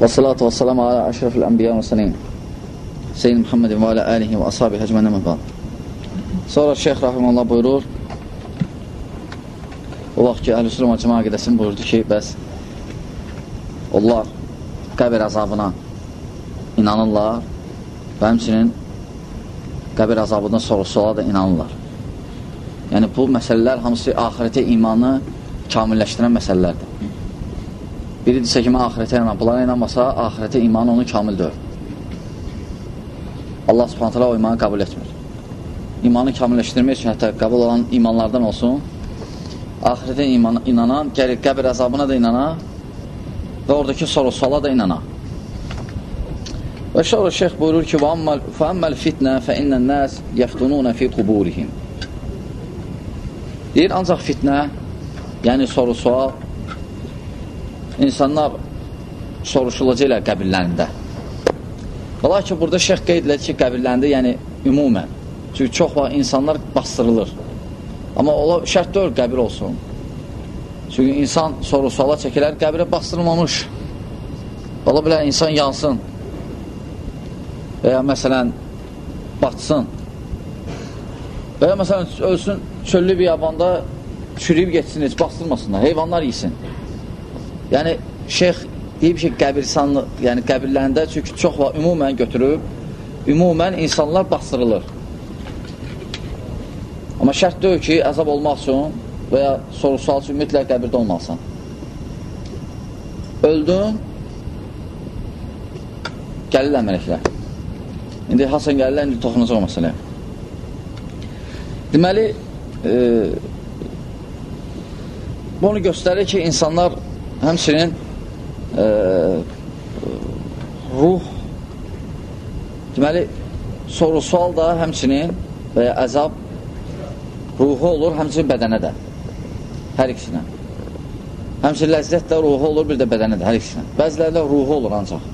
Və salatu və salamu alə əşrafil ənbiya və sənin Seyyid Muhammedin və alə əlihi və ashabi həcmənə məbad. Sonra Şeyx Rahimullah buyurur, o vaxt ki, Əhl-i Süleyman Cəma qədəsini buyurdu ki, bəs onlar qəbir əzabına inanırlar və həmçinin qəbir əzabından soru-suala da inanırlar. Yəni, bu məsələlər hamısı ahirətə imanı kamilləşdirən məsələlərdir. Biridirsə ki, mən ahirətə inanam. Bunlara inanmasa, ahirətə iman onu kamil deyil. Allah subhanətələ o imanı qəbul etmir. İmanı kamilləşdirmək üçün hətta qəbul olan imanlardan olsun, ahirətə iman, inanan, gəlir qəbir əzabına da inanan və oradakı soru-suala da inanan. Və sonra şeyx buyurur ki, فَأَمَّا الْفِتْنَةِ فَإِنَّ النَّاسِ يَفْتُنُونَ فِي قُبُورِهِمْ Deyir, ancaq fitnə, yəni soru-sual, insanlar soruşulacaqlar qəbirlərində. Ola ki, burada şeyx qeyd elədi ki, qəbirlərində, yəni ümumən. Çünki çox vaxt insanlar bastırılır. Amma ola şərt deyil qəbir olsun. Çünki insan soru-suala çəkilər, qəbirə bastırılmamış. Ola bilər, insan yansın. Və ya məsələn, batsın. Və ya məsələn, ölsün çöllü bir yabanda çürüyüb geçsin, heç bastırmasınlar, heyvanlar yesin. Yəni, şeyx deyib ki, qəbirsanlıq, yəni qəbirlərində çünki çox var, ümumən götürüb, ümumən insanlar bastırılır. Amma şərt deyil ki, əzab olmaq üçün və ya soru-sual üçün mütləq qəbirdə olmalısan. Öldün, gəlirlər mələklər. İndi Hasan gəlirlər, indi toxunacaq o məsələ. Deməli, e, bu onu göstərir ki, insanlar həmçinin e, ruh deməli soru-sual da həmçinin və ya əzab ruhu olur, həmçinin bədənə də hər ikisinə. Həmçinin ləzzət də ruhu olur, bir də bədənə də hər ikisinə. Bəzilərdə ruhu olur ancaq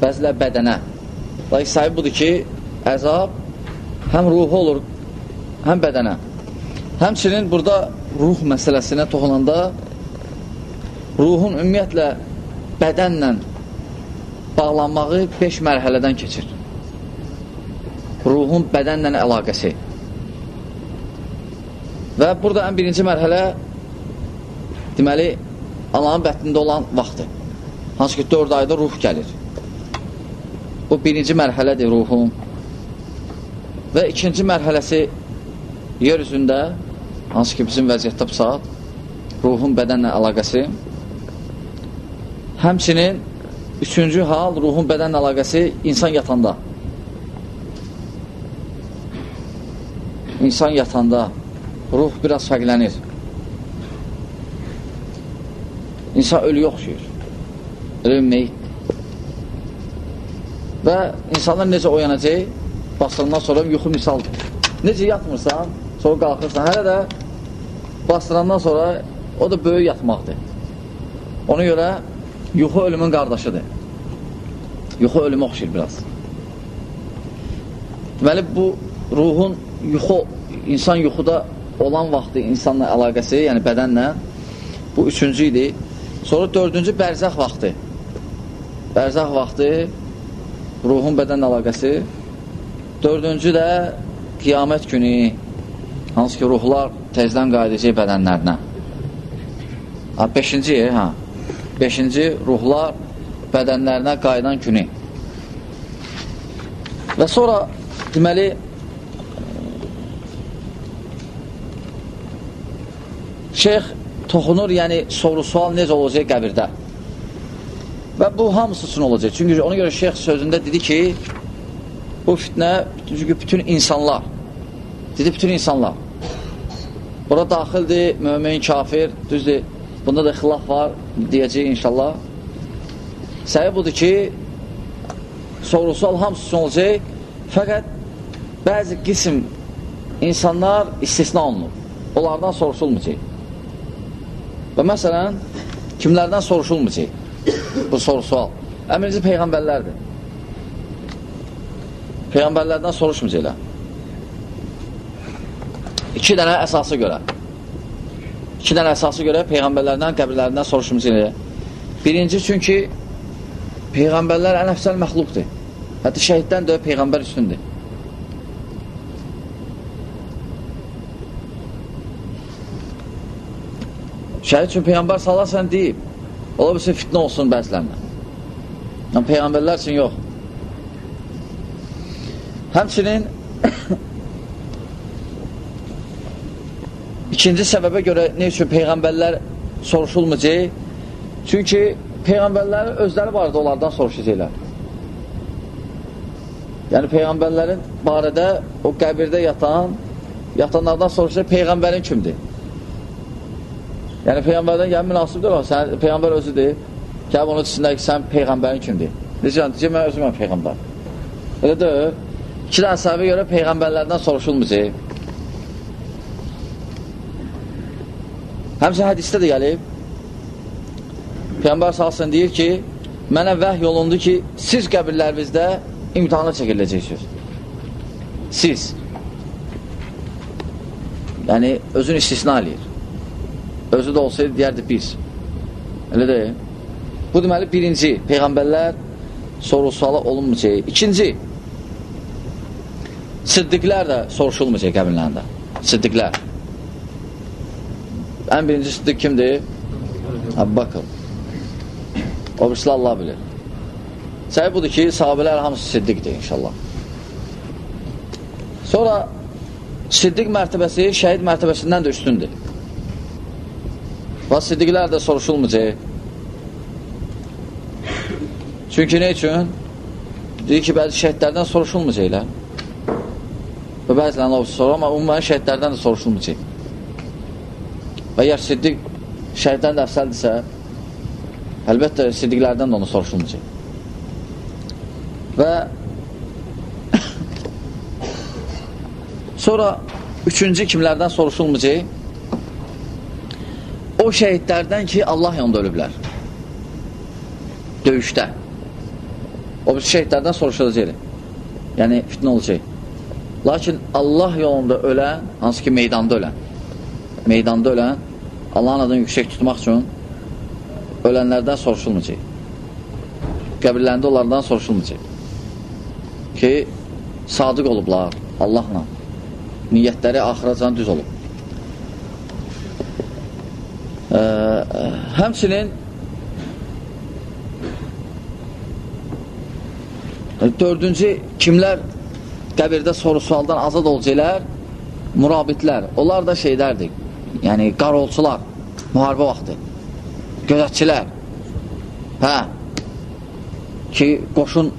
bəzilər bədənə. Lakin sahib budur ki əzab həm ruhu olur həm bədənə. Həmçinin burada ruh məsələsinə toxunanda ruhun ümumiyyətlə bədənlə bağlanmağı 5 mərhələdən keçir. Ruhun bədənlə əlaqəsi. Və burada ən birinci mərhələ deməli, Allahın bətnində olan vaxtdır. Hansı ki, 4 ayda ruh gəlir. Bu birinci mərhələdir ruhun. Və ikinci mərhələsi yer üzündə, hansı ki, bizim vəziyyətdə bu saat, ruhun bədənlə əlaqəsi Həmçinin üçüncü hal ruhun bədən əlaqəsi insan yatanda. İnsan yatanda ruh biraz fərqlənir. İnsan ölü oxşuyur. Ölü meyit. Və insanlar necə oyanacaq? Bastırandan sonra yuxu misaldır. Necə yatmırsan, sonra qalxırsan, hələ də bastırandan sonra o da böyük yatmaqdır. Ona görə yuxu ölümün qardaşıdır. Yuxu ölümü oxşayır biraz. Deməli, bu ruhun yuxu, insan yuxuda olan vaxtı insanla əlaqəsi, yəni bədənlə, bu üçüncü idi. Sonra dördüncü bərzəx vaxtı. Bərzəx vaxtı, ruhun bədənlə əlaqəsi. Dördüncü də qiyamət günü, hansı ki, ruhlar tezdən qayıdacaq bədənlərinə. Ha, beşinci, hə. Beşinci, ruhlar bədənlərinə qayıdan günü. Və sonra, deməli, şeyx toxunur, yəni soru-sual necə olacaq qəbirdə. Və bu hamısı üçün olacaq. Çünki ona görə şeyx sözündə dedi ki, bu fitnə, çünki bütün insanlar, dedi bütün insanlar. Bura daxildir, mömin, kafir, düzdür, Bunda da xilaf var, deyəcək inşallah. Səbəb budur ki, soru-sual hamısı üçün olacaq, fəqət bəzi qism insanlar istisna olunur. Onlardan soruşulmayacaq. Və məsələn, kimlərdən soruşulmayacaq bu soru-sual? Əmrinci Peyğəmbərlərdir. Peyğəmbərlərdən soruşmayacaqlar. İki dənə əsası görə. İki dənə əsası görə Peyğəmbərlərdən, qəbirlərindən soruşmuş elə. Birinci, çünki Peyğəmbərlər ən əfsəl məxluqdur. Hətta şəhiddən də Peyğəmbər üstündür. Şəhid üçün Peyğəmbər salarsan deyib, ola bilsin fitnə olsun bəzilərinə. Yəni, Peyğəmbərlər üçün yox. Həmçinin ikinci səbəbə görə ne üçün Peyğəmbərlər soruşulmayacaq? Çünki Peyğəmbərlərin özləri barədə onlardan soruşacaqlar. Yəni Peyğəmbərlərin barədə o qəbirdə yatan, yatanlardan soruşacaq, Peyğəmbərin kimdir? Yəni Peyğəmbərdən gəlin münasibdir o, sən, Peyğəmbər özüdür. Gəlib onun içində ki, sən Peyğəmbərin kimdir? Necə, deyəcək, mən özüməm Peyğəmbər. Elə deyil. İki dənə səbəbə görə Peyğəmbərlərdən soruşulmayacaq. Həmsə hədisdə də gəlib, Peyğəmbər salsın deyir ki, mənə vəhy olundu ki, siz qəbirlərinizdə imtihana çəkiləcəksiniz. Siz. Yəni, özünü istisna eləyir. Özü də olsaydı, deyərdi biz. Elə deyil. Bu deməli, birinci, Peyğəmbərlər soru-suala olunmayacaq. İkinci, siddiqlər də soruşulmayacaq qəbirlərində. Siddiqlər. Ən birinci siddiq kimdir? Əbu Bakır. O birisi Allah bilir. Səbəb budur ki, sahabələr hamısı siddiqdir inşallah. Sonra siddiq mərtəbəsi şəhid mərtəbəsindən də üstündür. Və siddiqlər də soruşulmayacaq. Çünki nə üçün? Deyir ki, bəzi şəhidlərdən soruşulmayacaqlar. Və bəzilərini o sorur, amma umumən şəhidlərdən də soruşulmayacaq. Və əgər siddiq şəhiddən də əfsəldirsə, əlbəttə siddiqlərdən də onu soruşulmayacaq. Və sonra üçüncü kimlərdən soruşulmayacaq? o şəhidlərdən ki, Allah yanında ölüblər. Döyüşdə. O bir şəhidlərdən soruşulacaq. Yəni, fitnə olacaq. Lakin Allah yolunda ölən, hansı ki, meydanda ölən, meydanda ölən, Allahın adını yüksək tutmaq üçün ölənlərdən soruşulmayacaq. Qəbirlərində onlardan soruşulmayacaq. Ki, sadiq olublar Allahla. Niyyətləri axıracan düz olub. Ə, həmçinin dördüncü kimlər qəbirdə soru-sualdan azad olacaqlar? Murabitlər. Onlar da şeylərdir. Yəni, qarolçular. Müharibə vaxtı. Gözətçilər. Hə. Ki, qoşun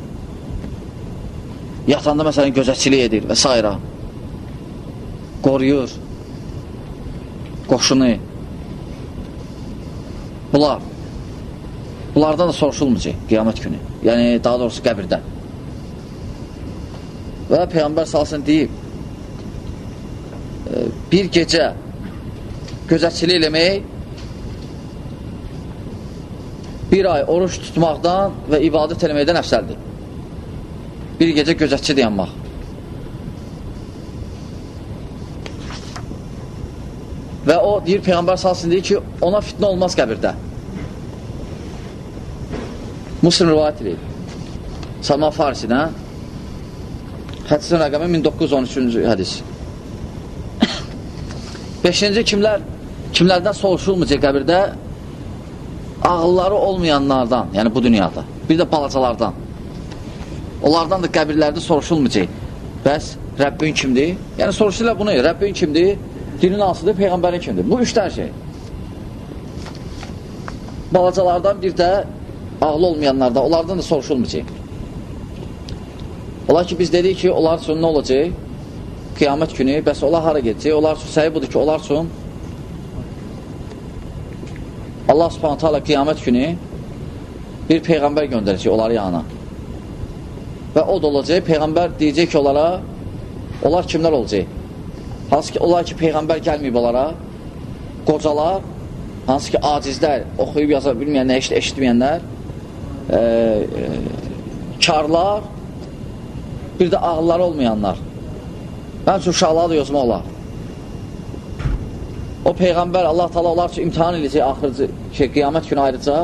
yatanda məsələn gözətçilik edir və s. Qoruyur qoşunu Bunlar, bunlardan da soruşulmayacaq qiyamət günü. Yəni, daha doğrusu qəbirdə. Və Peyğəmbər salsın deyib, bir gecə gözətçilik eləmək bir ay oruç tutmaqdan və ibadət eləməkdən əfsəldir. Bir gecə gözətçi dayanmaq. Və o deyir, Peyğəmbər salsın deyir ki, ona fitnə olmaz qəbirdə. Muslim rivayət edir. Salman Farisidən hədisin rəqəmi 1913-cü hədis. Beşinci kimlər kimlərdən soruşulmayacaq qəbirdə ağılları olmayanlardan, yəni bu dünyada. Bir də balacalardan. Onlardan da qəbirlərdə soruşulmayacaq. Bəs Rəbbin kimdir? Yəni soruşurlar bunu, Rəbbin kimdir? Dinin asıdır, Peyğəmbərin kimdir? Bu üçdən şey. Balacalardan bir də ağlı olmayanlardan, onlardan da soruşulmayacaq. Olar ki, biz dedik ki, onlar üçün nə olacaq? Qiyamət günü, bəs onlar hara gedəcək? Onlar üçün səhi budur ki, onlar üçün Allah subhanətə alə qiyamət günü bir Peyğəmbər göndərəcək onları yanına. Və o da olacaq, Peyğəmbər deyəcək ki, onlara, onlar kimlər olacaq? Hansı ki, onlar ki, Peyğəmbər gəlməyib onlara, qocalar, hansı ki, acizlər, oxuyub yaza bilməyənlər, eşit, eşitməyənlər, e, e, karlar, bir də ağılları olmayanlar. Mənim üçün uşaqları da yozmaq olar. O Peyğəmbər Allah tala onlar üçün imtihan edəcək axırıcı şey, qiyamət günü ayrıca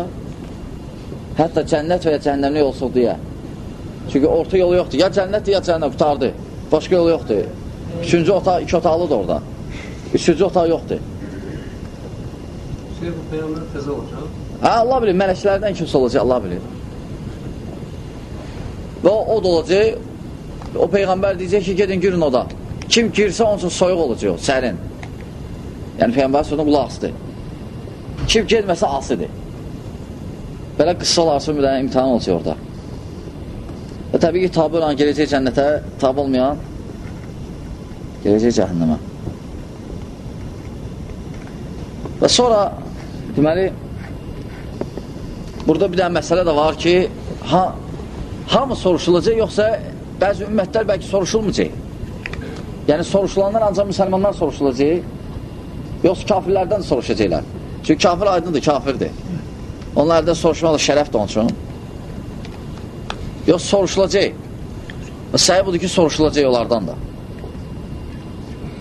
Hətta cənnət və ya cəhənnəmli olsun deyə. Çünki orta yolu yoxdur. Ya cənnətdir, ya cəhənnəm qutardı. Başqa yolu yoxdur. Üçüncü otaq, iki otaqlıdır orada. Üçüncü otaq yoxdur. Şey, bu Peyğəmbər təzə olacaq. Hə, Allah bilir, mələklərdən kimsə olacaq, Allah bilir. Və o da olacaq, o Peyğəmbər deyəcək ki, gedin girin oda. Kim girsə, onun üçün soyuq olacaq, sərin. Yəni, Peyğəmbər sözünə qulaq asıdır. Kim gedməsə asıdır. Belə qıssa olarsa bir dənə imtihan olacaq orada. Və təbii ki, tabi olan gələcək cənnətə, tabi olmayan gələcək cəhənnəmə. Və sonra, deməli, burada bir dənə məsələ də var ki, ha, hamı soruşulacaq, yoxsa bəzi ümmətlər bəlkə soruşulmayacaq. Yəni, soruşulanlar ancaq müsəlmanlar soruşulacaq, yoxsa kafirlərdən soruşacaqlar. Çünki kafir aydındır, kafirdir. Onlardan soruşmaq da şərəfdir onun üçün. Yox, soruşulacaq. Səhi budur ki, soruşulacaq onlardan da.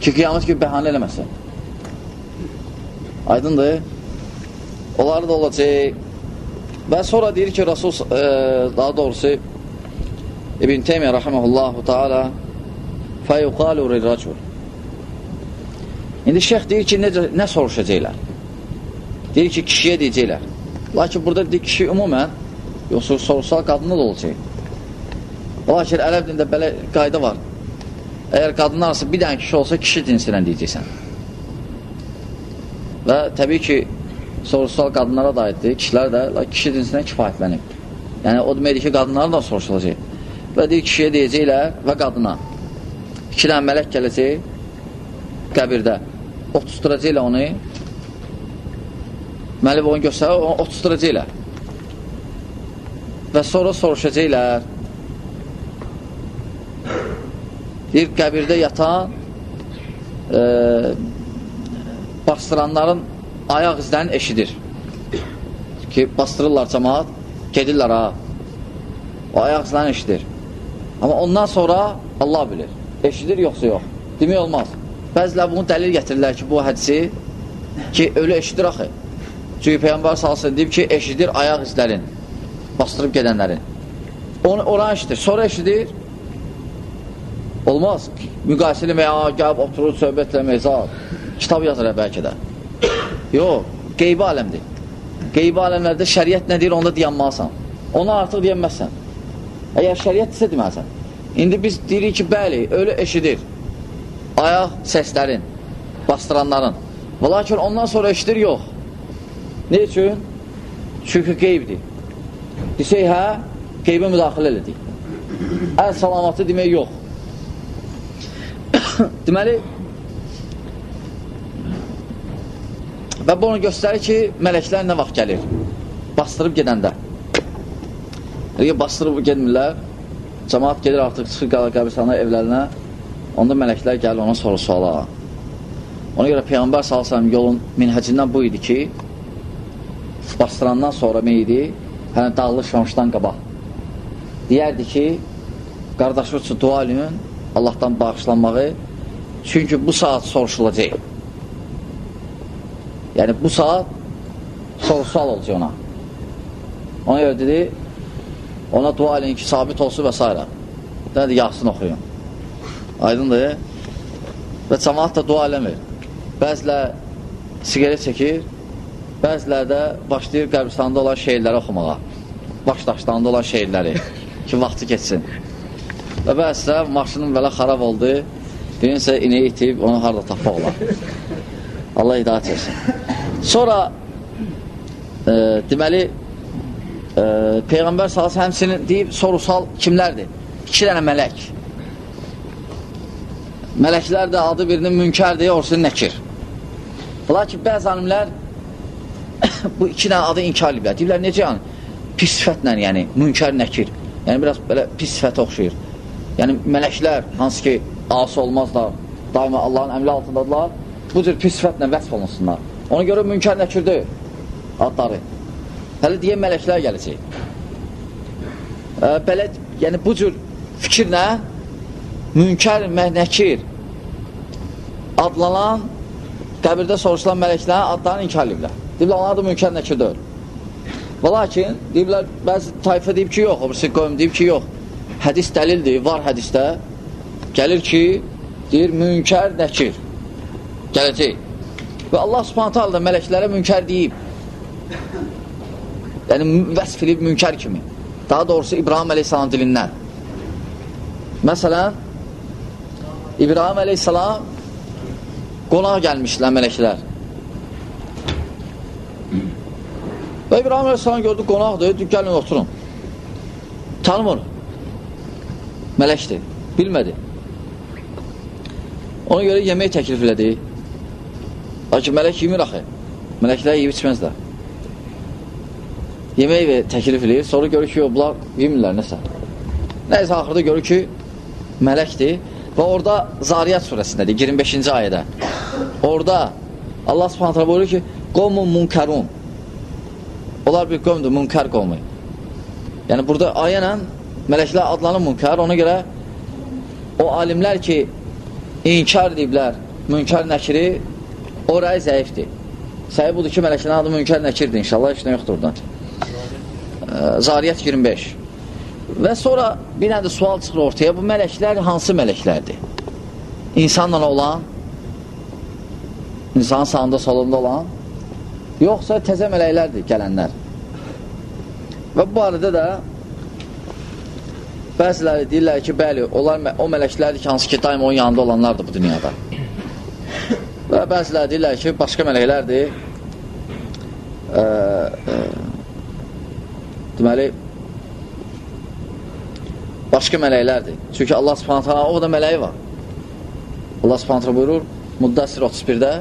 Ki, qiyamət gibi bəhanə eləməsin. Aydındır. Onlar da olacaq. Və sonra deyir ki, Rasul, e, daha doğrusu, İbn Teymiyyə rəhəməhullahu taala fəyuqalu rirracul. İndi şeyx deyir ki, necə, nə soruşacaqlar? Deyir ki, kişiyə deyəcəklər. Lakin burada deyir kişi ümumən, yoxsa soruşsal qadında da olacaq. Lakin ərəb dində belə qayda var. Əgər qadınlarsa bir dənə kişi olsa, kişi cinsindən deyəcəksən. Və təbii ki, soruşsal qadınlara da aiddir, kişilər də kişi cinsindən kifayətlənib. Yəni, o deməkdir ki, qadınlara da soruşulacaq. Və deyir, kişiyə deyəcəklər və qadına. İki dənə mələk gələcək qəbirdə. Otusturacaqlar onu. Məlib onu göstərir, onu otusturacaqlar. Və sonra soruşacaqlar. Deyir, qəbirdə yatan e, bastıranların ayaq izlərini eşidir. Ki, bastırırlar cəmaat, gedirlər ha. O ayaq izlərini eşidir. Amma ondan sonra Allah bilir. Eşidir yoxsa yox. Demək olmaz. Bəzilər bunu dəlil gətirirlər ki, bu hədisi ki, ölü eşidir axı. Çünki Peyyambar salsın deyib ki, eşidir ayaq izlərin, bastırıb gedənlərin. Onu oran eşidir. Sonra eşidir. Olmaz. Müqayisəli və ya gəlib oturur, söhbət eləməyəcək. Kitab yazır bəlkə də. Yox, qeybi aləmdir. Qeybi aləmlərdə şəriət nə deyir, onda dayanmalısan. Ona artıq deyənməzsən. Əgər şəriət isə deməlisən. İndi biz deyirik ki, bəli, ölü eşidir. Ayaq səslərin, bastıranların. Və lakin ondan sonra eşidir, yox. Ne üçün? Çünki qeybdir. Desək, hə, qeybə müdaxilə elədik. Əl salamatı demək yox. Deməli, və bunu göstərir ki, mələklər nə vaxt gəlir? Bastırıb gedəndə. Əgər bastırıb gedmirlər, cəmaat gedir artıq çıxır qalır qəbirstana evlərinə, onda mələklər gəlir ona soru suala. Ona görə Peyğəmbər s.ə.v yolun minhəcindən bu idi ki, bastırandan sonra meyidi, hələn dağılışmamışdan qabaq. Deyərdi ki, qardaşı üçün dua edin, Allahdan bağışlanmağı, çünki bu saat soruşulacaq. Yəni, bu saat soru-sual olacaq ona. Ona görə dedi, ona dua edin ki, sabit olsun və s. Dedi, yaxsın oxuyun. Aydındır. Və cəmaat da dua eləmir. Bəzilə sigaret çəkir, bəzilə də başlayır qəbristanda olan şeirləri oxumağa. Başdaşlarında olan şeirləri ki, vaxtı keçsin. Və bəzilə maşının belə xarab oldu, birinsə inəyi itib, onu harada tapmaq olar. Allah hidayət etsin. Sonra e, deməli e, Peyğəmbər salası həmsinin deyib sorusal kimlərdir? İki dənə mələk. Mələklər də adı birinin münkərdir, orsun nəkir. Lakin bəzi alimlər bu iki dənə adı inkar ediblər. Deyiblər, necə yəni? Pis sifətlə, yəni, münkər nəkir. Yəni, biraz belə pis sifətə oxşayır. Yəni, mələklər, hansı ki, asi olmazlar, daima Allahın əmri altındadılar, bu cür pis sifətlə vəsf olunsunlar. Ona görə münkər nəkirdir adları. Hələ deyən mələklər gələcək. Belə, yəni, bu cür fikirlə münkər, nəkir adlanan qəbirdə soruşulan mələklərin adlarını inkar ediblər. Deyiblər, onlar da münkər nəkir deyil. Və lakin, deyiblər, bəzi tayfa deyib ki, yox, obrisi qoyum deyib ki, yox. Hədis dəlildir, var hədisdə. Gəlir ki, deyir, münkər nəkir. Gələcək. Və Allah subhanətə halda mələklərə münkər deyib. Yəni, vəsf edib münkər kimi. Daha doğrusu, İbrahim əleyhissalam dilindən. Məsələn, İbrahim əleyhissalam qonaq gəlmişlər mələklər. Və İbrahim Aleyhisselam gördü qonaqdır, gəlin oturun. Tanımır. Mələkdir. Bilmədi. Ona görə yemək təklif elədi. Lakin mələk yemir axı. Mələklər yeyib içməzlər. Yemək və təklif eləyir. Sonra görür ki, bunlar yemirlər nəsə. Nəysə, axırda görür ki, mələkdir. Və orada Zariyat surəsindədir, 25-ci ayədə. Orada Allah subhanətlə buyurur ki, Qomun munkarun Onlar bir qövmdür, münkər qovmu. Yəni, burada ayə ilə mələklər adlanır münkər, ona görə o alimlər ki, inkar ediblər, münkər nəkiri, o rəy zəifdir. Səhi budur ki, mələklərin adı münkər nəkirdir, inşallah, heç nə yoxdur oradan. Zariyyət 25. Və sonra bir nədir sual çıxır ortaya, bu mələklər hansı mələklərdir? İnsanla olan, insanın sağında solunda olan, yoxsa təzə mələklərdir gələnlər. Və bu barədə də bəziləri deyirlər ki, bəli, onlar o mələklərdir ki, hansı ki, daim onun yanında olanlardır bu dünyada. Və bəziləri deyirlər ki, başqa mələklərdir. Ə, ə, deməli, başqa mələklərdir. Çünki Allah subhanətə o da mələyi var. Allah subhanətə buyurur, Muddəsir 31-də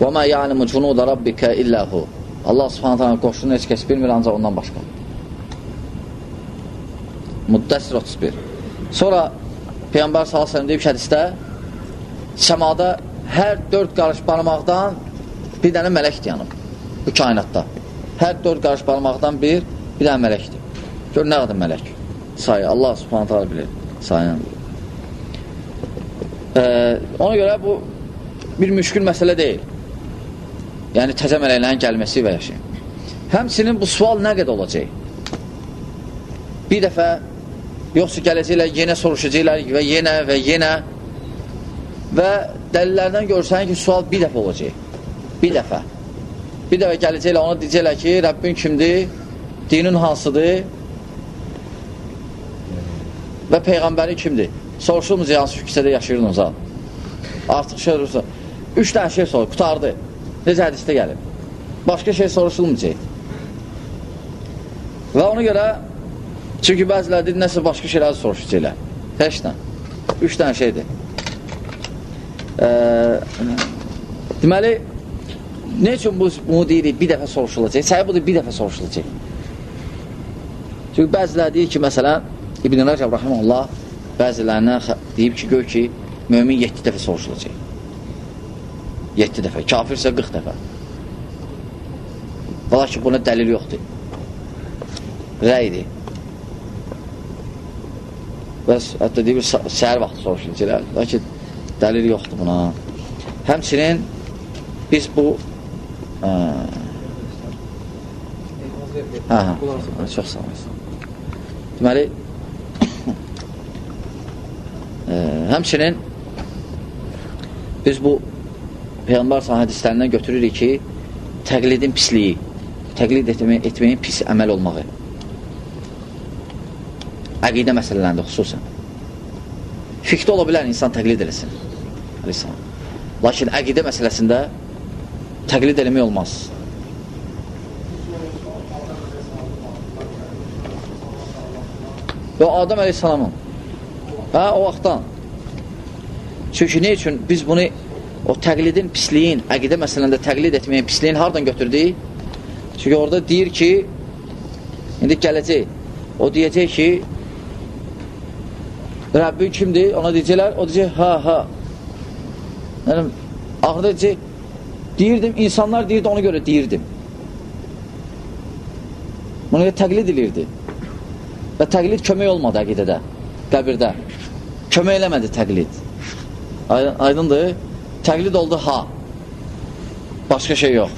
Və mə ya'limu cunuda rabbikə illəhu. Allah subhanətə qoşunu heç kəs bilmir, ancaq ondan başqa. Muddəsir 31. Sonra Peyyambər s.ə.v deyib hədistə səmada hər dörd qarış barmaqdan bir dənə mələkdir yanıb bu kainatda. Hər dörd qarış barmaqdan bir, bir dənə mələkdir. Gör, nə qədər mələk? Sayı, Allah subhanətə bilir. Sayını. Ee, ona görə bu bir müşkül məsələ deyil. Yəni, təzə mələklərin gəlməsi və yaşayın. Həmsinin bu sual nə qədər olacaq? Bir dəfə, yoxsa gələcəklər, yenə soruşacaqlar və yenə və yenə və dəlillərdən görsən ki, sual bir dəfə olacaq. Bir dəfə. Bir dəfə gələcəklər, ona deyəcəklər ki, Rəbbin kimdir? Dinin hansıdır? Və Peyğəmbəri kimdir? Soruşulmuz hansı fiksədə yaşayırdınız ha? Artıq şey olursa. Üç dənə şey sorur, qutardı. Necə hədisdə gəlir? Başqa şey soruşulmayacaq. Və ona görə, çünki bəzilər deyir, nəsə başqa şeyləri soruşacaqlar. Təşlə. Üç dənə şeydir. E, deməli, ne üçün bu, bunu deyirik, bir dəfə soruşulacaq? Səhi budur, bir dəfə soruşulacaq. Çünki bəzilər deyir ki, məsələn, İbn-i Rəcəb Rahimullah bəzilərinə deyib ki, gör ki, mömin 7 dəfə soruşulacaq. 7 dəfə, kafirsə 40 dəfə. Valla ki, buna dəlil yoxdur. Rəydir. Bəs, hətta deyir, səhər vaxtı soruşulacaq. Lakin dəlil yoxdur buna. Həmçinin biz bu ə, hə, hə, çox sağ olasın. Deməli, həmçinin biz bu Peyğəmbər hədislərindən götürürük ki, təqlidin pisliyi, təqlid etməyin, etməyin pis əməl olmağı. Əqidə məsələlərində xüsusən. Fikdə ola bilər insan təqlid eləsin. Lakin əqidə məsələsində təqlid eləmək olmaz. Və Adəm əleyhissalamın hə, o vaxtdan çünki ne üçün biz bunu o təqlidin pisliyin, əqidə məsələndə təqlid etməyin pisliyin hardan götürdü? Çünki orada deyir ki, indi gələcək, o deyəcək ki, Rəbbin kimdir? Ona deyəcəklər, o deyəcək, hə, hə. Yəni, axırda deyəcək, deyirdim, insanlar deyirdi, ona görə deyirdim. Buna görə təqlid edirdi. Və təqlid kömək olmadı əqidədə, qəbirdə. Kömək eləmədi təqlid. Aydındır? Təqlid oldu ha. Başqa şey yox.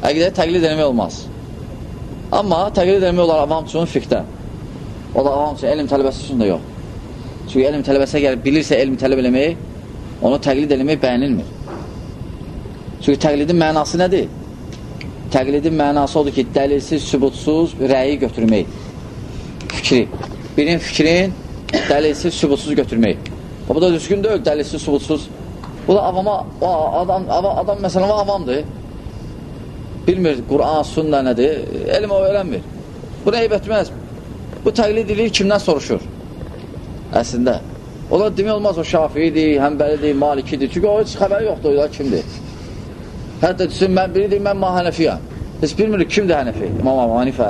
Əqidə təqlid eləmək olmaz. Amma təqlid eləmək olar avam üçün fiqdə. O da avam üçün, elm tələbəsi üçün də yox. Çünki elm tələbəsə gəlir, bilirsə elm tələb eləmək, onu təqlid eləmək bəyənilmir. Çünki təqlidin mənası nədir? Təqlidin mənası odur ki, dəlilsiz, sübutsuz rəyi götürmək. Fikri. Birinin fikrin dəlilsiz, sübutsuz götürmək. Bu da düzgün deyil, dəlilsiz, sübutsuz. Bu da avama, adam, adam, adam məsələn, avamdır. Bilmir Quran, sünnə nədir, elm o öyrənmir. Bu nə etməz. Bu təqlid edir, kimdən soruşur? Əslində. Ola demək olmaz, o şafiidir, həmbəlidir, malikidir. Çünki o heç xəbəri yoxdur, o kimdir. Hətta desin, mən biri deyim, mən mahənəfiyəm. Heç bilmirik, kimdir hənəfi? İmam Əbu Hanifə.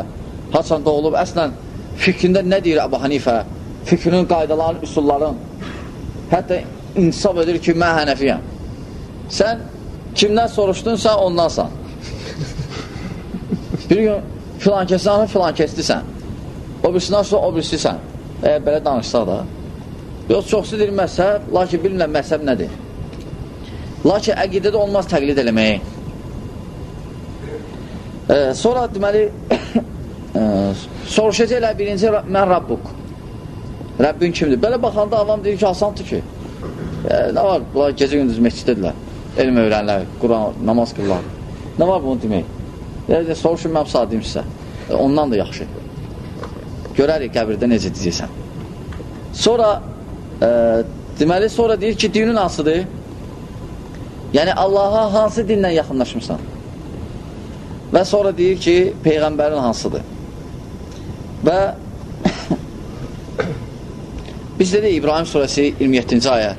Haçan doğulub, əslən, fikrində nə deyir Əbu Hanifə? Fikrinin qaydaların, üsulların. Hətta insaf edir ki, mən hənəfiyəm. Sən kimdən soruşdunsa, ondansan. Bir gün filan kəsən, filan kəsdisən. O birisindən sonra o birisisən. Əgər belə danışsaq da. Yox, çoxsu deyir məzhəb, lakin bilmirəm məzhəb nədir. Lakin əqidədə olmaz təqlid eləmək. E, sonra deməli e, soruşacaqlar birinci mən Rabbuk. Rəbbin kimdir? Belə baxanda avam deyir ki, asandır ki. E, nə var? Bunlar gecə gündüz məsciddədirlər. Elm öyrənlər, Quran, namaz qırlar. Nə var bunu demək? Yəni, soruşun, mən saat deyim sizə. E, ondan da yaxşı. Görərik qəbirdə necə deyəcəksən. Sonra e, deməli, sonra deyir ki, dinin hansıdır? Yəni, Allaha hansı dinlə yaxınlaşmışsan? Və sonra deyir ki, Peyğəmbərin hansıdır? Və biz dedik İbrahim surəsi 27-ci ayə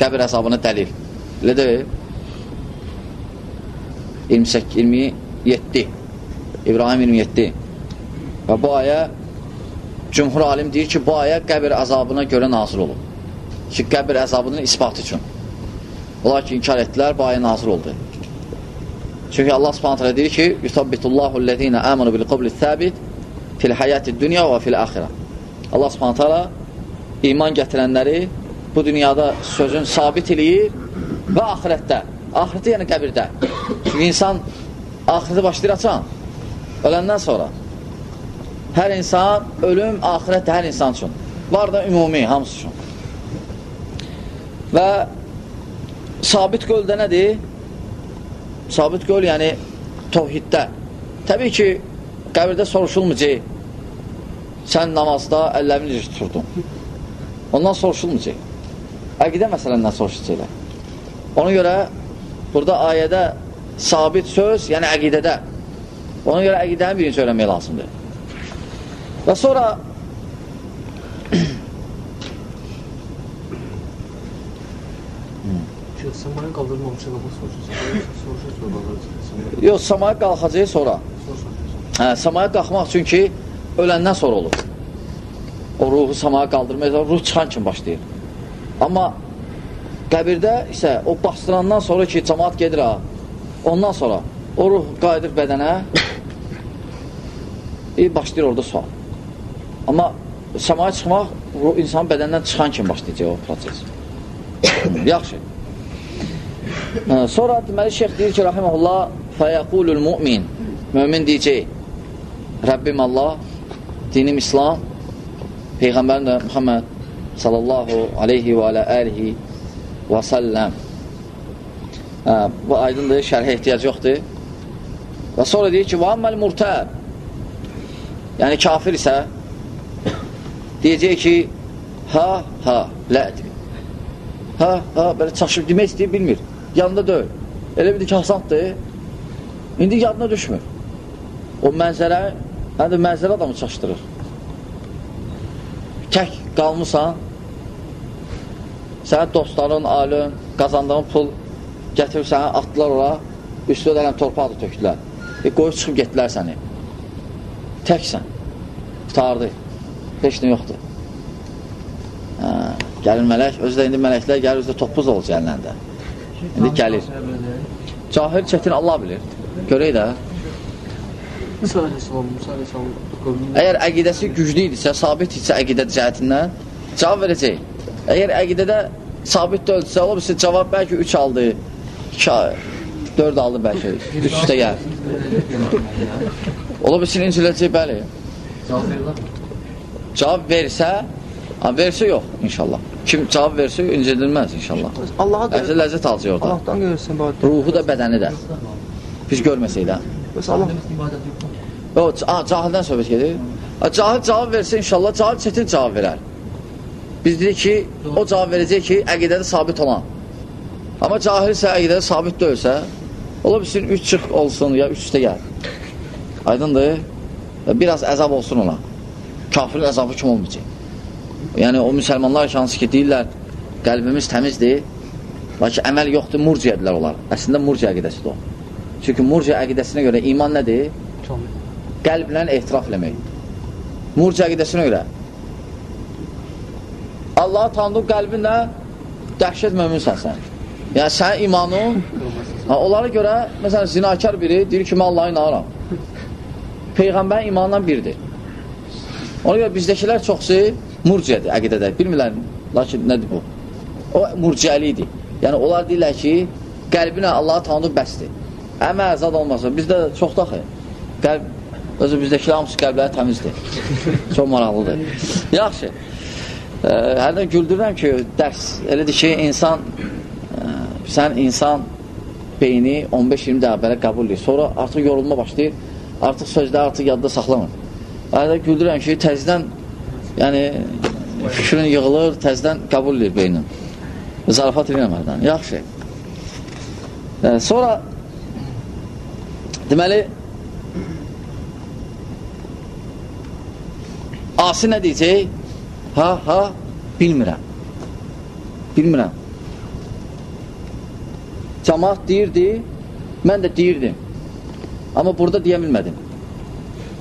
qəbir əzabına dəlil. Elə deyil? 28, 27 İbrahim 27 və bu ayə cümhur alim deyir ki, bu ayə qəbir əzabına görə nazil olub. Ki, qəbir əzabının ispat üçün. Onlar ki, inkar etdilər, bu ayə nazil oldu. Çünki Allah subhanətlə deyir ki, Yutabbitullahu ləzinə əmənu bil qobli thəbit fil həyəti dünya və fil əxirə. Allah subhanətlə iman gətirənləri bu dünyada sözün sabit eləyir və axirətdə. Axirətdə yəni qəbirdə. Çünki insan axirəti başlayır açan. Öləndən sonra. Hər insan, ölüm, axirət hər insan üçün. Var da ümumi, hamısı üçün. Və sabit qöldə nədir? Sabit göl yəni tovhiddə. Təbii ki, qəbirdə soruşulmayacaq. Sən namazda əllərini tuturdun? Ondan soruşulmayacaq. Əqidə məsələndən soruşacaqlar. Ona görə burada ayədə sabit söz, yəni əqidədə. Ona görə əqidəni birinci öyrənmək lazımdır. Və sonra Səmaya qaldırmamışıq, bu soruşacaq. Yox, samaya qalxacaq sonra. Hə, samaya qalxmaq üçün ki, öləndən sonra olur. O ruhu samaya qaldırmaya, ruh çıxan kimi başlayır. Amma qəbirdə isə o bastırandan sonra ki, cəmaat gedir ha, ondan sonra o ruh qayıdır bədənə, e, başlayır orada sual. Amma səmaya çıxmaq ruh insan bədəndən çıxan kimi başlayacaq o proses. Yaxşı. Sonra deməli şeyx deyir ki, rahiməhullah, fəyəqulul mümin, mümin deyəcək, Rəbbim Allah, dinim İslam, Peyğəmbərim də Muhammed sallallahu aleyhi və alə əlihi və səlləm. Bu aydındır, şərhə ehtiyac yoxdur. Və sonra deyir ki, və amməl murtəb, yəni kafir isə deyəcək ki, ha, ha, lədir. Ha, ha, belə çaşıb demək istəyir, bilmir yanında deyil. Elə bir ki, asandır. İndi yadına düşmür. O mənzərə, həm də mənzərə adamı çaşdırır. Qalmısan, sənə dostların, alın, qazandığın pul gətirib sənə atdılar ora, üstü ödələn torpaq da tökdülər. E, qoyub çıxıb getdilər səni. Təksən. Qutardı. Heç nə yoxdur. Hə, gəlir mələk, özü də indi mələklər gəlir, özü də topuz olur cəhəlləndə. İndi gəlir. Cahil çətin Allah bilir. Görək də. Musa əleyhissalam, Musa əleyhissalam Əgər əqidəsi güclü idisə, sabit idisə əqidə cəhətindən cavab verəcək. Əgər əqidədə sabit deyilsə, ola bilsə cavab bəlkə 3 aldı, 2 4 aldı bəlkə, 3 də gəl. Ola bilsin inciləcək, bəli. Cavab versə, versə yox inşallah. Kim cavab versə incildilməz inşallah. Allaha Əzə ləzzət alacaq orada. Allahdan görürsən. Ruhu da, bədəni də. Biz görməsək də. Bəs Allah. O, a, cahildən söhbət gedir. A, cahil cavab versə inşallah, cahil çətin cavab verər. Biz dedik ki, o cavab verəcək ki, əqidədə sabit olan. Amma cahilsə, əqidədə sabit deyilsə, ola bilsin, üç çıx olsun, ya üç üstə gəl. Aydındır? Biraz əzab olsun ona. Kafirin əzabı kim olmayacaq? Yəni, o müsəlmanlar ki, hansı ki, deyirlər, qəlbimiz təmizdir, lakin əməl yoxdur, murciyədirlər onlar. Əslində, murciyə əqidəsidir o. Çünki murciyə əqidəsinə görə iman nədir? Qəlblə etiraf eləmək. Murci əqidəsinə görə. Allahı tanıdıq qəlbinlə dəhşət möminsən sən. Yəni, sənin imanın, ha, onlara görə, məsələn, zinakar biri deyir ki, mən Allah'a inanıram. Peyğəmbərin imanından biridir. Ona görə bizdəkilər çoxsu murciədir əqidədə. Bilmirlər, lakin nədir bu? O murciəlidir. Yəni, onlar deyirlər ki, qəlbinə Allahı tanıdıq bəsdir. Əmə zad olmasa, bizdə çox daxı. Qəlb, özü bizdəkilər hamısı qəlbləri təmizdir. Çox maraqlıdır. Yaxşı. Ə, hərdən güldürürəm ki, dərs elədir ki, insan ə, sən insan beyni 15-20 dəqiqə belə qəbul edir. Sonra artıq yorulma başlayır. Artıq sözləri artıq yadda saxlamır. Hərdən güldürürəm ki, təzdən yəni fikrin yığılır, təzdən qəbul edir beynin. Zarafat edirəm hərdən. Yaxşı. Ə, sonra deməli Asi nə deyəcək? Ha, ha, bilmirəm. Bilmirəm. Cəmaat deyirdi, mən də deyirdim. Amma burada deyə bilmədim.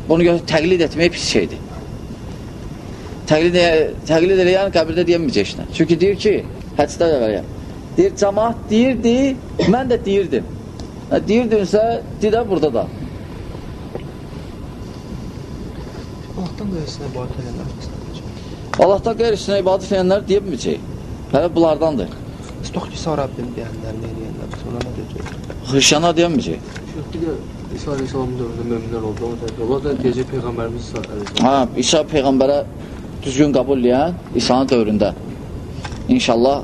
Bunu görə təqlid etmək pis şeydir. Təqlid, təqlid eləyən qəbirdə deyəməyəcək işlə. Çünki deyir ki, hədisdə də ya, deyir, cəmaat deyirdi, mən də deyirdim. Hə, deyirdimsə, deyə burada da. Allahdan görürsən ibadət edənlər sadəcə. Allahdan qeyrisinə ibadət edənlər deyə bilməyəcək. Hələ bunlardandır. Stoq ki, sağ Rəbbim deyənlər, nə edənlər, sonra nə deyəcək? Hristiyanlar deyəməyəcək. Bir də İsa Aleyhisselamın dövründə möminlər oldu. Onu da onlar da deyəcək Peyğəmbərimiz İsa Aleyhisselam. Ha, İsa Peyğəmbərə düzgün qəbul eləyən İsa'nın dövründə. İnşallah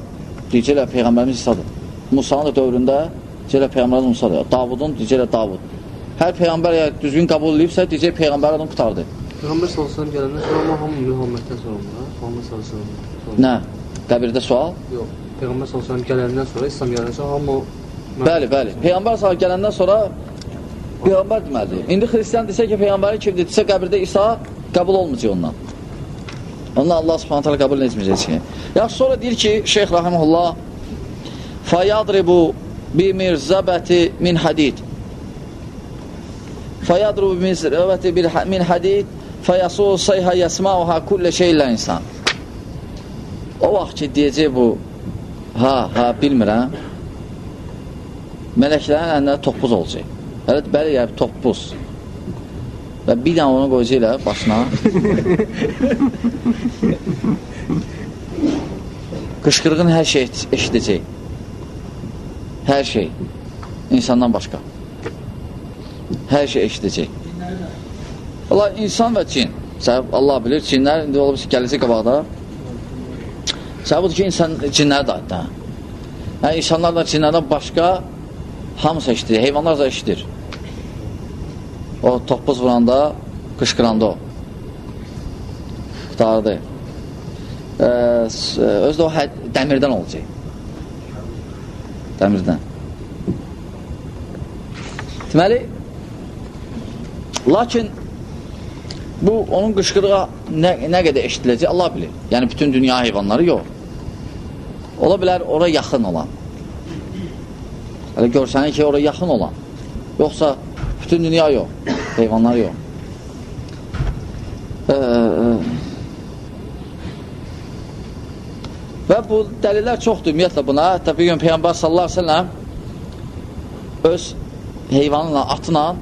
deyəcəklər Peyğəmbərimiz İsa'dır. Musa'nın da dövründə deyəcəklər Peyğəmbərimiz Musa'dır. Davudun deyəcəklər Davud. Hər Peyğəmbər əgər düzgün qəbul eləyibsə, deyəcək Peyğəmbər adam qutardı. Peyğəmbər sallallahu gələndən sonra amma hamı oldu. ha? Muhammed sallallahu. Nə? Qəbirdə sual? Yox. Peyğəmbər sallallahu gələndən sonra, İslam gələndən sonra hamı Bəli, bəli. Peyğəmbər sallallahu gələndən sonra Peyğəmbər deməlidir. İndi xristian desə ki, Peyğəmbərin kim desə qəbirdə İsa qəbul olmayacaq ondan. Ondan Allah subhanət hələ qəbul etməyəcək ki. Yaxşı, sonra deyir ki, Şeyx Rahimullah Fayadribu bi mirzabəti min hadid Fayadribu bi mirzabəti min hadid Fəyasu sayha yəsmauha kullə şeylə insan O vaxt ki, deyəcək bu ha, ha, bilmirəm mələklərin əlində toppuz olacaq. Hələ bəli, yəni toppuz. Və bir dənə onu qoyacaqlar başına. Qışqırığın hər şey eşidəcək. Hər şey. İnsandan başqa. Hər şey eşidəcək. Allah, insan və cin. Səbəb Allah bilir, cinlər indi olub gələcək qabaqda. Səbəb budur ki, insan, cinlər də hatta. Yəni, insanlar da cinlərdən başqa hamısı eşidir, heyvanlar da eşidir. O toppuz vuranda, qışqıranda o. Qutardı. Ee, özdə o həd, dəmirdən olacaq. Dəmirdən. Deməli, lakin bu onun qışqırığa nə, nə qədər eşidiləcək Allah bilir. Yəni bütün dünya heyvanları yox. Ola bilər ora yaxın olan. Hələ görsənir ki, ora yaxın olan. Yoxsa bütün dünya yox, heyvanlar yox. Ee, və bu dəlillər çoxdur ümumiyyətlə buna. Hətta bir gün Peyyambar sallallahu aleyhi ve sellem öz heyvanla, atla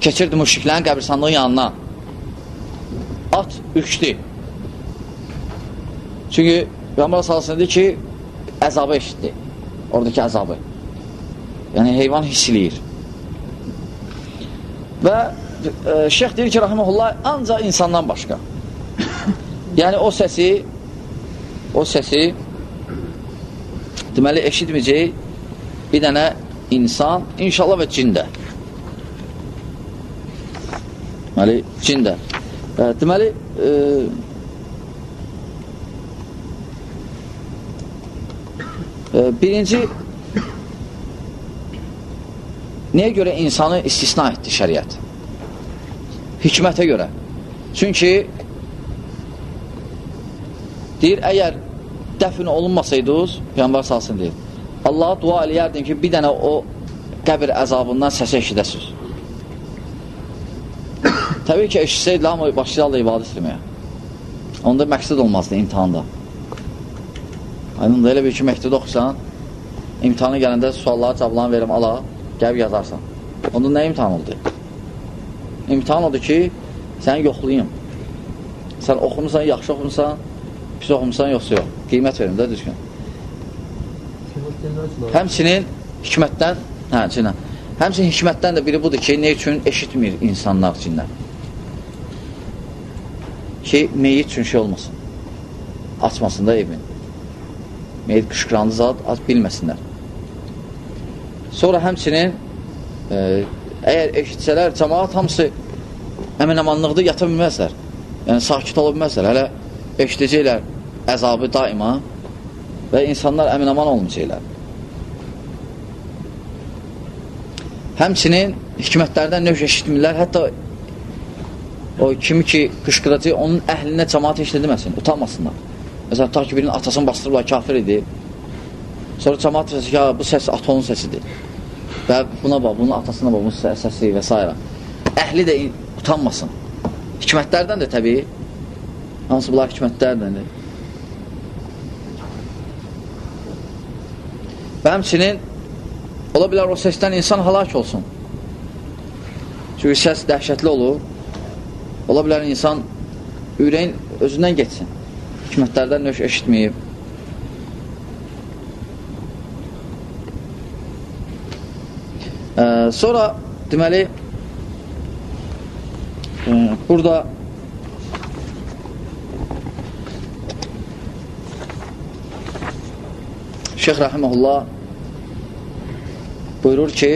keçirdi müşriklərin qəbirsanlığın yanına. At ürkdü. Çünki Peyyambar sallallahu dedi ki, əzabı eşitdi. Oradakı əzabı. Yəni heyvan hiss eləyir. Və e, şeyx deyir ki, rahiməhullah, ancaq insandan başqa. yəni o səsi o səsi deməli eşitməyəcək bir dənə insan, inşallah və cində. Deməli, cində. E, deməli, e, e, birinci Nəyə görə insanı istisna etdi şəriət? Hikmətə görə. Çünki deyir, əgər dəfn olunmasaydınız, Peyğəmbər salsın deyir, Allaha dua eləyərdim ki, bir dənə o qəbir əzabından səsə eşidəsiniz. Təbii ki, eşitsəydi, amma başlayarlar ibadət etməyə. Onda məqsəd olmazdı imtihanda. Aydın da elə bir ki, məktədə oxusan, imtihanı gələndə sualları, cavablarını verim, ala, gəlib yazarsan. Onda nə imtihan oldu? İmtihan odur ki, səni yoxlayayım. Sən oxumusan, yaxşı oxumusan, pis oxumusan, yoxsa yox. Qiymət verim də düzgün. Həmçinin hikmətdən, hə, cinə. Həmçinin hikmətdən də biri budur ki, nə üçün eşitmir insanlar cinlər? Ki, meyit üçün şey olmasın. Açmasın da evin. Meyit qışqırandı zat, az bilməsinlər. Sonra həmçinin e, əgər eşitsələr, cəmaat hamısı əmin-əmanlıqda yata bilməzlər. Yəni, sakit ola bilməzlər. Hələ eşidəcəklər əzabı daima və insanlar əmin-əman olmayacaqlar. Həmçinin hikmətlərdən növ eşitmirlər. Hətta o kimi ki qışqıracaq, onun əhlinə cəmaat eşitməsin, utanmasınlar. Məsələn, ta ki birinin atasını bastırırlar, kafir idi. Sonra cəmaat deyir ki, bu səs atonun səsidir. Və buna bax, bunun atasına bax, bunun səsi və s. Əhli də utanmasın. Hikmətlərdən də təbii. Hansı bunlar hikmətlərdəndir. Və həmçinin ola bilər o səsdən insan halak olsun. Çünki səs dəhşətli olur. Ola bilər insan ürəyin özündən geçsin. Hikmətlərdən nöş eşitməyib. Ee, sonra deməli e, burada Şeyx Rəhiməhullah buyurur ki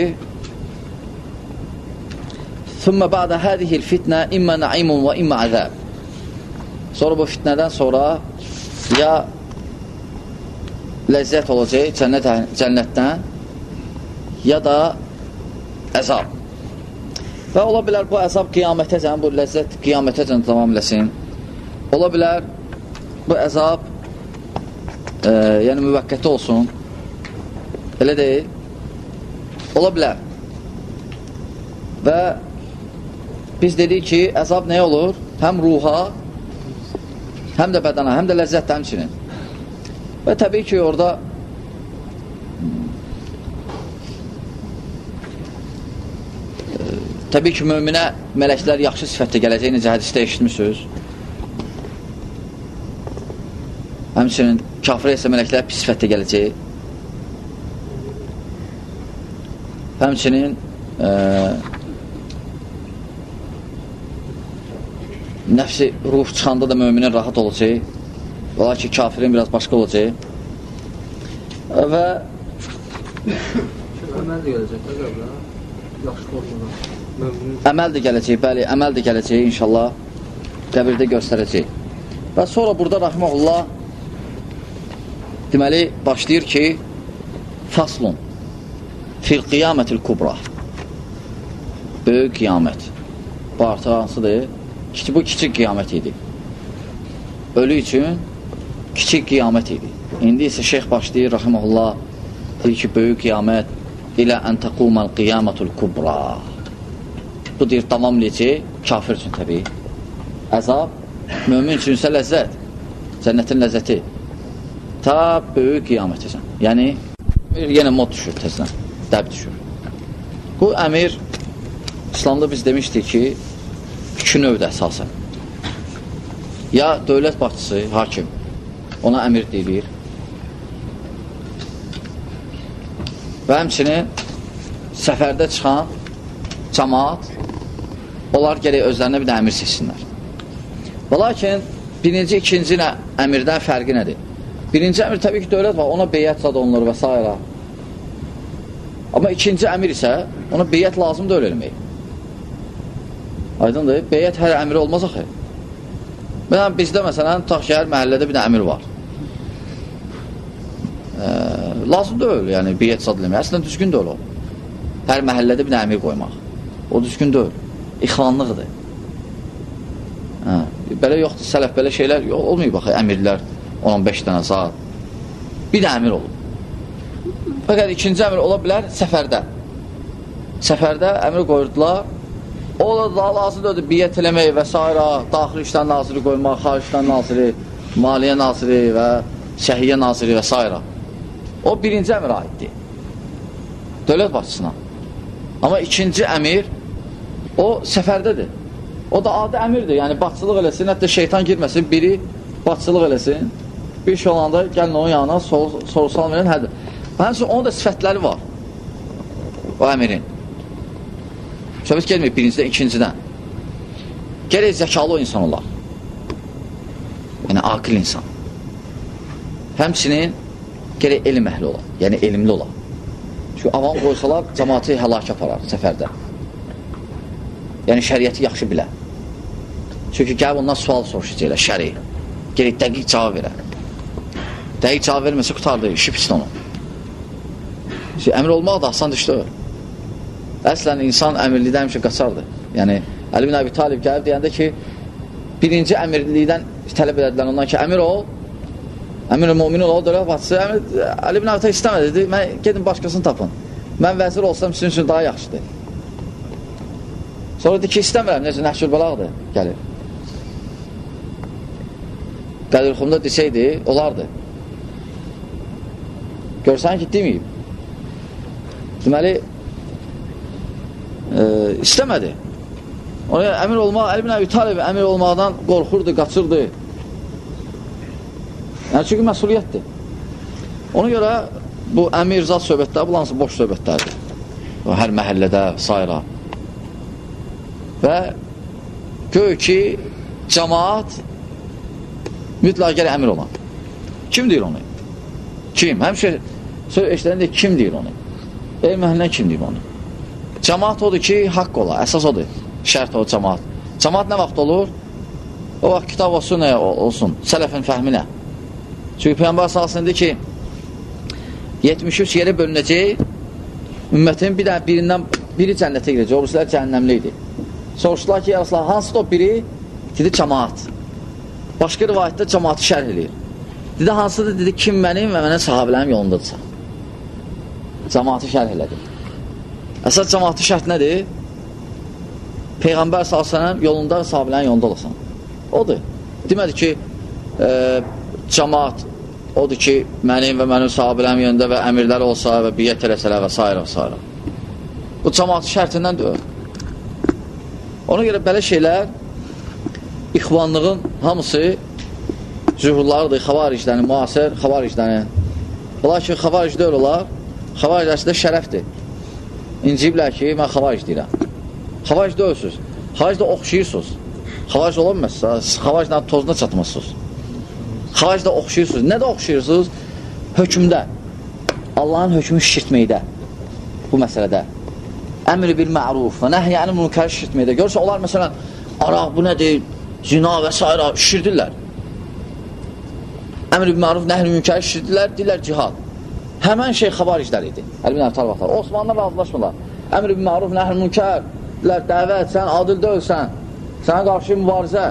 Thumma ba'da hadihil fitnə imma naimun və imma əzəb. Sonra bu fitnədən sonra ya ləzzət olacaq cənnət, cənnətdən ya da əzab. Və ola bilər bu əzab qiyamətəcən, bu ləzzət qiyamətəcən davam eləsin. Ola bilər bu əzab e, yəni müvəqqəti olsun. Elə deyil. Ola bilər. Və biz dedik ki, əzab nə olur? Həm ruha, həm də bədana, həm də ləzzət həmçinin. Və təbii ki, orada Təbii ki, möminə mələklər yaxşı sifətdə gələcək, necə hədisdə eşitmişsiniz. Həmçinin kafirə isə mələklər pis sifətdə gələcək. Həmçinin e, nəfsi ruh çıxanda da müminin rahat olacaq. Ola ki, kafirin biraz başqa olacaq. Və Əməl də gələcək, yaxşı formada. Əməl də gələcək, bəli, əməl də gələcək inşallah qəbirdə göstərəcək. Və sonra burada Rahiməhullah deməli başlayır ki faslun fil qiyamətil kubra böyük qiyamət bu artıq hansıdır? Bu kiçik qiyamət idi. Ölü üçün kiçik qiyamət idi. İndi isə şeyx başlayır, rahiməhullah, deyir ki, böyük qiyamət ilə ən təquməl qiyamətul kubra Bu deyir, tamamlayıcı, kafir üçün təbii. Əzab, mömin üçün isə ləzzət. Cənnətin ləzzəti. Ta böyük qiyamətəcən. Yəni, yenə mod düşür tezdən, dəb düşür. Bu əmir, İslamda biz demişdik ki, iki növdə əsasən. Ya dövlət başçısı, hakim, ona əmir deyilir. Və həmçinin səfərdə çıxan cəmaat onlar gerək özlərinə bir də əmir seçsinlər. Və lakin birinci, ikinci nə, əmirdən fərqi nədir? Birinci əmir təbii ki, dövlət var, ona beyyət zad olunur və s. Amma ikinci əmir isə ona beyyət lazım da öyle eləmək. Aydındır, beyyət hər əmri olmaz axı. Məsələn, bizdə məsələn, Taxşəhər məhəllədə bir də əmir var. E, lazım öyle, yəni beyyət zad eləmək. Əslən, düzgün öyle o. Hər məhəllədə bir də əmir qoymaq. O düzgün deyil. İxvanlıqdır. Hə, belə yoxdur, sələf belə şeylər yox, olmayıb baxı, əmirlər 10-15 dənə saat. Bir də əmir olur. Fəqət ikinci əmir ola bilər səfərdə. Səfərdə əmir qoyurdular. O da lazımdır biyyət eləmək və s. Daxil işlər naziri qoymaq, xaric işlər naziri, maliyyə naziri və şəhiyyə naziri və s. O birinci əmir aiddir. Dövlət başçısına. Amma ikinci əmir o səfərdədir. O da adi əmirdir. Yəni, başçılıq eləsin, hətta şeytan girməsin, biri başçılıq eləsin. Bir şey olanda gəlin onun yanına sor soruşsan verin, hədir. Həmçin, onun da sifətləri var. O əmirin. Söhbət gelmir birincidən, ikincidən. Gələk zəkalı insan olar. Yəni, aqil insan. Həmçinin gələk elm əhli olar. Yəni, elmli olar. Çünki avam qoysalar, cəmatı həlak aparar səfərdə. Yəni, şəriyyəti yaxşı bilər. Çünki gəlib ondan sual soruşacaqlar, şəri. Gələk dəqiq cavab verər. Dəqiq cavab verməsə, qutardı, işi pisdir onun. Əmr olmaq da asan düşdür. Əslən, insan əmirlikdən həmişə qaçardı. Yəni, Əli bin Əbi Talib gəlib deyəndə ki, birinci əmirlikdən tələb elədilər ondan ki, əmir ol, əmir mümin ol, dörə batsı. Əmir, Əli bin Əbi Talib istəmədi, dedi, mən gedin başqasını tapın. Mən vəzir olsam sizin üçün daha yaxşıdır. Sonra dedi ki, istəmirəm, necə nəhşül bəlaqdır, gəlir. Qədirxumda desəydi, olardı. Görsən ki, deməyib. Deməli, e, istəmədi. Ona əmir olmaq, Əli bin Əbi Talib əmir olmaqdan qorxurdu, qaçırdı. Yəni, çünki məsuliyyətdir. Ona görə bu əmir zat söhbətlər, bu hansı boş söhbətlərdir. Hər məhəllədə, sayra. Və göy ki, cəmaat mütləq gələ əmir olan. Kim deyir onu? Kim? Həmişə söz eşləyəndə kim deyir onu? Elm əhlindən kim deyir onu? Cəmaat odur ki, haqq ola, əsas odur. Şərt o cəmaat. Cəmaat nə vaxt olur? O vaxt kitab olsun, nə olsun? Sələfin fəhminə. Çünki Peyyambar salsındır ki, 73 yerə bölünəcək, ümmətin bir dənə birindən biri cənnətə girəcək, obrusilər cəhənnəmli idi. Soruşdular ki, yarasılar, hansı da o biri? Dedi, cəmaat. Başqa rivayətdə cəmaatı şərh edir. Dedi, hansıdır? Dedi, kim mənim və mənə sahabilərim yolundadırsa. Cəmaatı şərh elədi. Əsas cəmaatı şərt nədir? Peyğəmbər s.ə.v yolunda və sahabilərin yolunda olasan. Odur. Demədi ki, e, cəmaat odur ki, mənim və mənim sahabilərim yönündə və əmirlər olsa və biyyət eləsələr və s. və s. Bu cəmaatı şərtindən deyil. Ona görə belə şeylər ixvanlığın hamısı zühurlarıdır, xavariclərin, müasir xavariclərin. Lakin xavaric deyil olar, xavaric əslində şərəfdir. İnciblər ki, mən xavaric deyirəm. Xavaric deyilsiniz. Xavaricdə oxşayırsınız. Xavaric olanmazsınız, xavariclə tozuna çatmazsınız. Xavacda oxşayırsınız. Nədə oxşayırsınız? Hökmdə. Allahın hökmü şişirtməkdə. Bu məsələdə. Əmr bil məruf və nəhyəni münkər şişirtməkdə. Görürsə, onlar məsələn, araq bu nədir, zina və s. şişirdirlər. Əmr bil məruf, nəhyəni münkər şişirdirlər, deyirlər cihad. Həmən şey xavariclər idi. Əlbin əftar vaxtlar. Osmanla razılaşmırlar. Əmr bil məruf, nəhyəni münkər, dəvət, sən adil döyülsən, sənə qarşı mübarizə.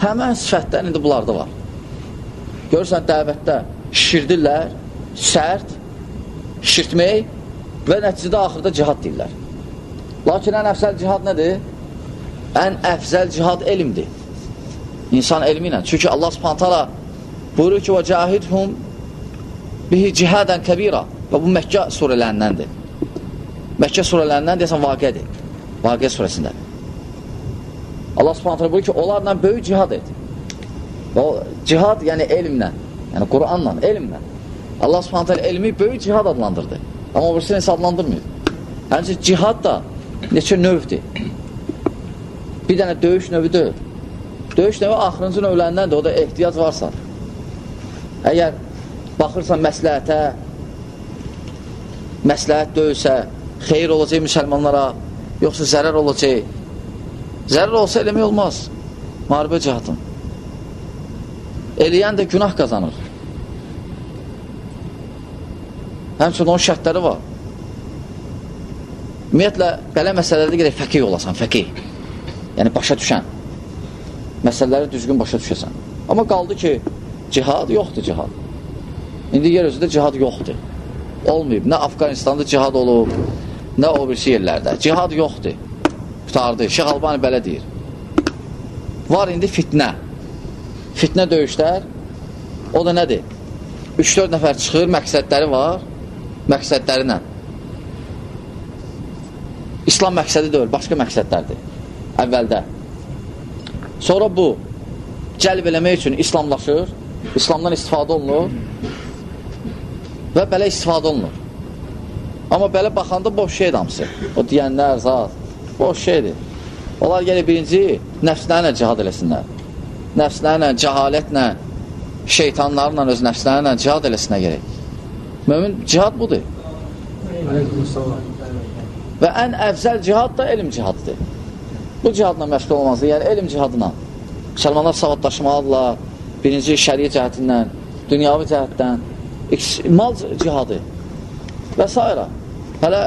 Həmən sifətdən indi bunlarda var. Görürsən, dəvətdə şişirdirlər, sərt, şişirtmək və nəticədə axırda cihad deyirlər. Lakin ən əfsəl cihad nədir? Ən əfzəl cihad elmdir. İnsan elmi ilə. Çünki Allah subhantala buyurur ki, وَجَاهِدْهُمْ bihi cihadən kəbira və bu Məkkə surələndəndir. Məkkə surələrindən deyəsən vaqiədir. Vaqiə surəsində. Allah subhantala buyurur ki, onlarla böyük cihad et. Və o cihad, yəni elmlə, yəni Quranla, elmlə. Allah subhanətə elmi böyük cihad adlandırdı. Amma o birisi nəsə adlandırmıyor. Həmçin cihad da neçə növdür. Bir dənə döyüş növü deyil. Döyüş növü axırıncı növlərindəndir, o da ehtiyac varsa. Əgər baxırsan məsləhətə, məsləhət döyülsə, xeyir olacaq müsəlmanlara, yoxsa zərər olacaq. Zərər olsa eləmək olmaz. Müharibə cihatın. Eləyən də günah qazanır. Həmçin onun şərtləri var. Ümumiyyətlə, belə məsələlərdə gerək fəqih olasan, fəqih. Yəni, başa düşən. Məsələləri düzgün başa düşəsən. Amma qaldı ki, cihad yoxdur cihad. İndi yer özündə cihad yoxdur. Olmayıb. Nə Afqanistanda cihad olub, nə o birisi yerlərdə. Cihad yoxdur. Qutardı. Şeyh Albani belə deyir. Var indi fitnə. Fitnə döyüşlər. O da nədir? 3-4 nəfər çıxır, məqsədləri var. Məqsədləri nə? İslam məqsədi deyil, başqa məqsədlərdir. Əvvəldə. Sonra bu cəlb eləmək üçün İslamlaşır, İslamdan istifadə olunur və belə istifadə olunur. Amma belə baxanda boş şeydir hamısı. O deyənlər, zat, boş şeydir. Onlar gəlir birinci nəfslərlə cihad eləsinlər. Nəfslərlə, cəhalətlə, şeytanlarla öz nəfslərlə cihad eləsinə gerək. Mömin cihad budur. Və ən əfzəl cihad da elm cihadıdır. Bu cihadla məşğul olmazdır, yəni elm cihadına. Müsəlmanlar savadlaşmalıdırlar, birinci şəriyə cəhətindən, dünyavi cəhətdən, mal cihadı və s. Hələ,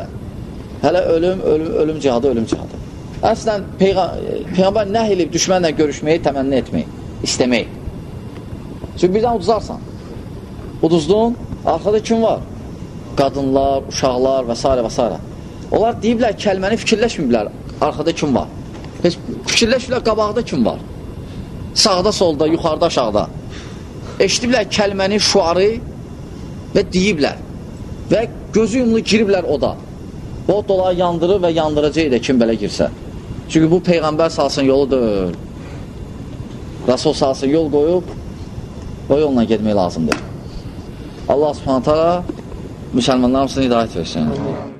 hələ ölüm, ölüm, ölüm cihadı, ölüm cihadı. Əslən, Peyğ Peyğəmbər nəh elib düşmənlə görüşməyi təmənni etmək, istəmək. Çünki birdən uduzarsan. Uduzdun, arxada kim var? Qadınlar, uşaqlar və s. və s. Onlar deyiblər, kəlməni fikirləşməyiblər, arxada kim var? Heç fikirləşməyiblər, qabaqda kim var? Sağda, solda, yuxarıda, aşağıda. Eşitiblər kəlməni, şuarı və deyiblər. Və gözü yumlu giriblər oda. O dolar yandırır və yandıracaq da kim belə girsə. Çünki bu Peyğəmbər salsın yoludur. Rasul salsın yol qoyub, o yolla getmək lazımdır. Allah subhanətə müsəlmanlar hamısını hidayət versin.